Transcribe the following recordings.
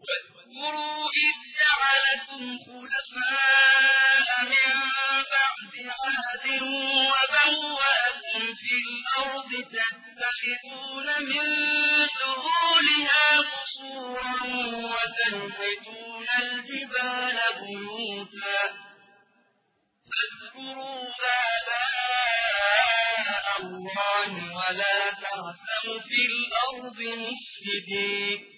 واذكروا إذ جعلكم خلفاء من بعد عاد وبوأكم في الأرض تتخذون من سهولها قصورا وتنحتون الجبال بيوتا فاذكروا آلاء الله ولا تعثوا في الأرض مفسدين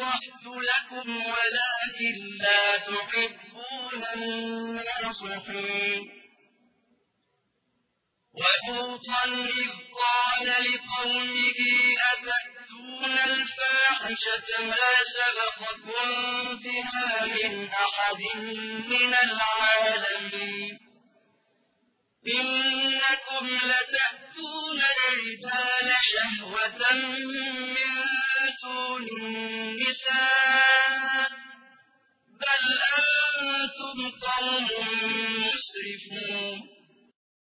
ربي ونصحت لكم ولكن لا تحبون الناصحين. ولوطا إذ قال لقومه أتأتون الفاحشة ما سبقكم بها من أحد من العالمين؟ إنكم لتأتون الرجال شهوة من دون بل أنتم قوم مسرفون